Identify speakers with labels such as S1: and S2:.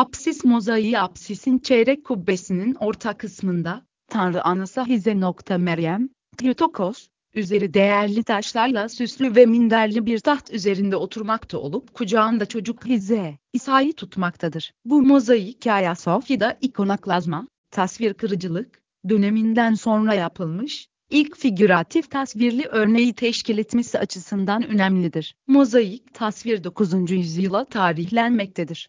S1: Apsis mozaiği apsisin çeyrek kubbesinin orta kısmında, Tanrı Anası Hize. nokta Meryem, Theotokos, üzeri değerli taşlarla süslü ve minderli bir taht üzerinde oturmakta olup kucağında çocuk Hize, İsa'yı tutmaktadır. Bu mozaik Ayasofya'da ikonoklazma, tasvir kırıcılık, döneminden sonra yapılmış, ilk figüratif tasvirli örneği teşkil etmesi açısından önemlidir. Mozaik tasvir 9. yüzyıla tarihlenmektedir.